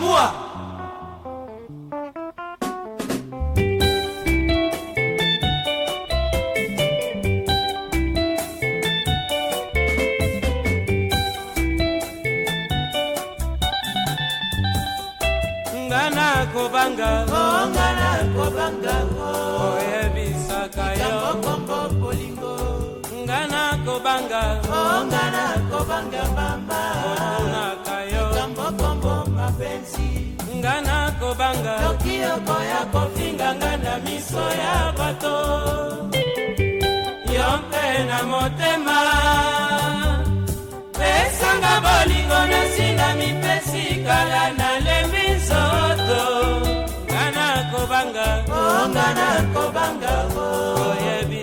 Tambua. ngana kobanga oh, ngana kobanga oh. oyebisaka yo bolingo ngana kobanga oh, ngana kobanga bamba oh, mopenzi nga nakobanga soki okoya kofinga nga na miso ya bato yo mpe na motema pesanga bolingo nasingami mpe sikala nalembi nzoto nga nakobanga o oh, nga nakobanga oh. oyebi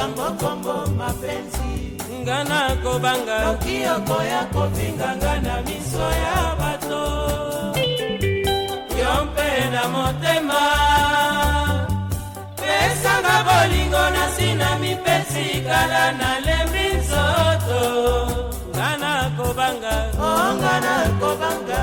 makambo kombo mapenzi nga nakobanga noki okoya kofinga nga na miso ya bato yo mpe na motema pesanga bolingo na nsina mipesi kala nalembi nzoto nga nakobanga onga oh, nakobanga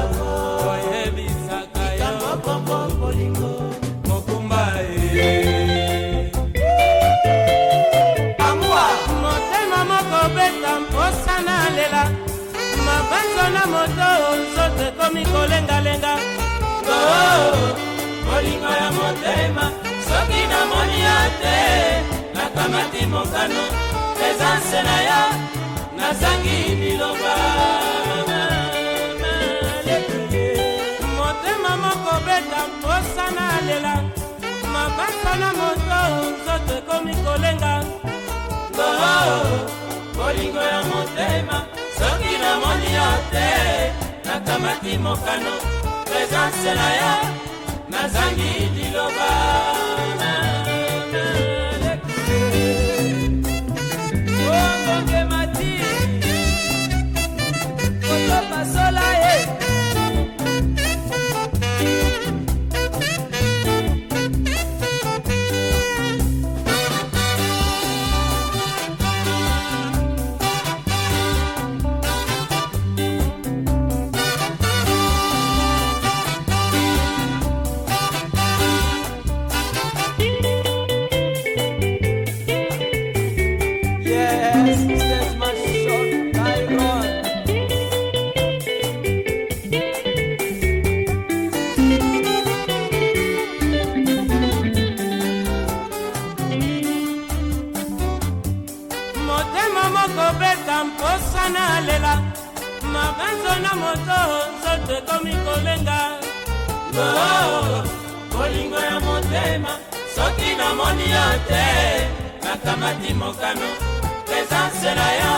mokano eza nse na ya nazangi liloba motema moko beta mposana lela mabasa na moto nzoto ekomi kolenga oh, bolingo ya motema soki namoni yo te nakamati mokano presence na ya nazangi liloba osana lela mabanzo na moto nzoto ekomi kolenga oh, bolingo ya motema soki namoni yo te nakamati mokano presanse na yo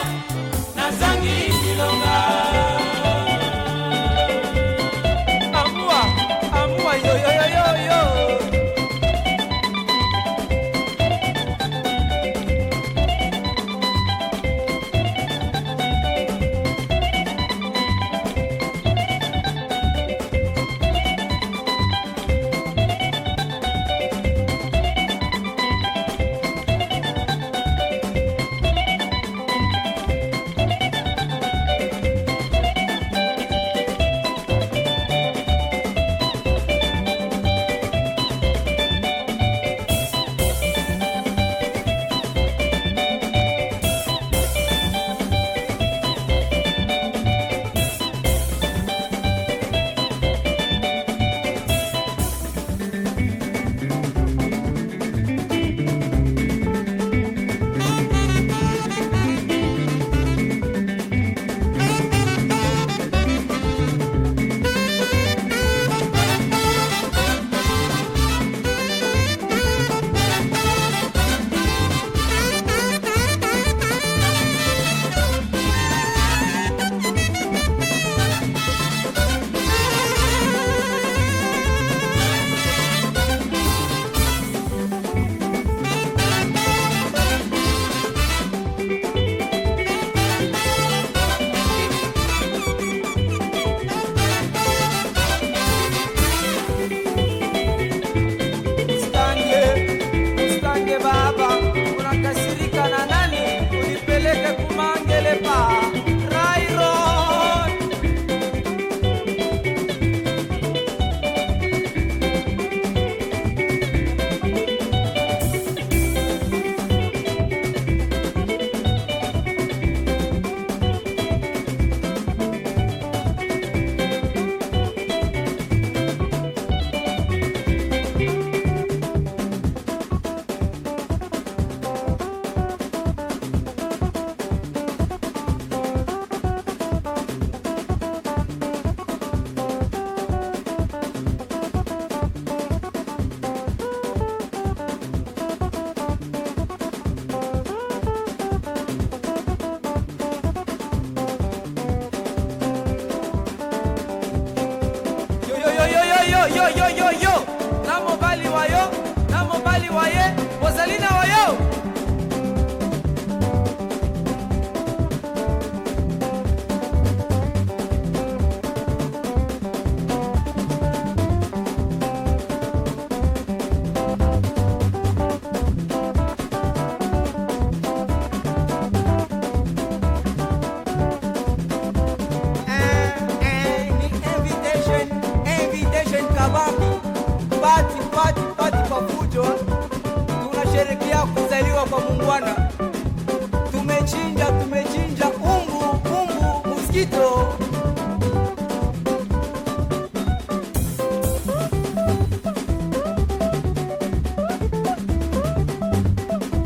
bozali na yo ozali na yo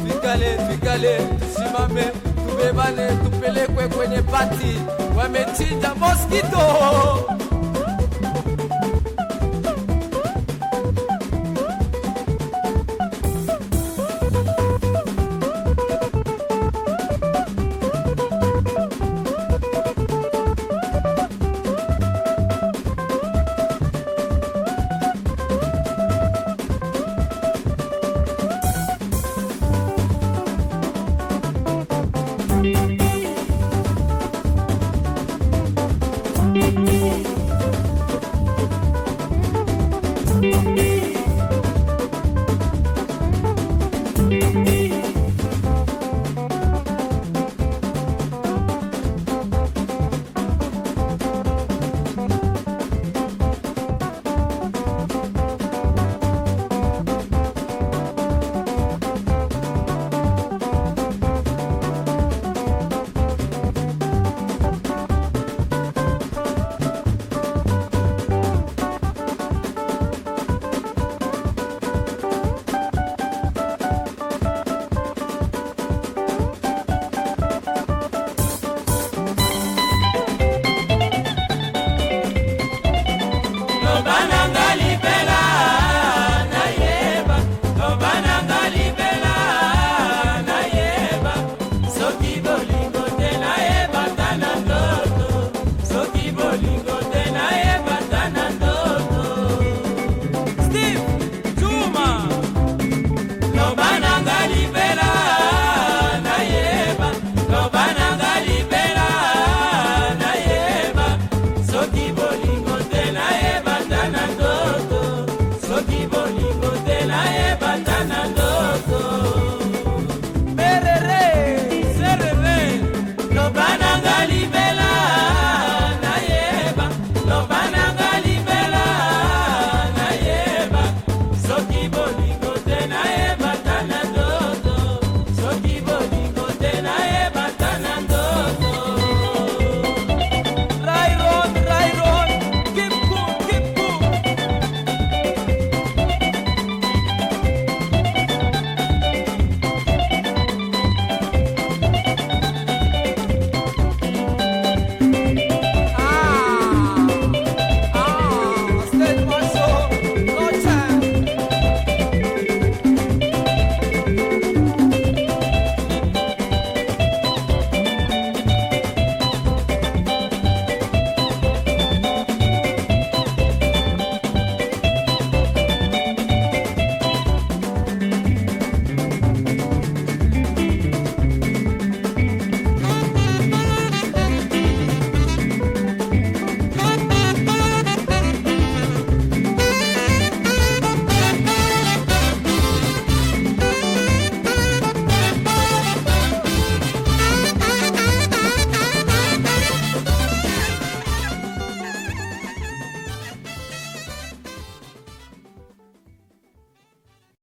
Vigale, vigale, tusimame, tubebane, tupelekwe kwenye pati, wamechinja moskito.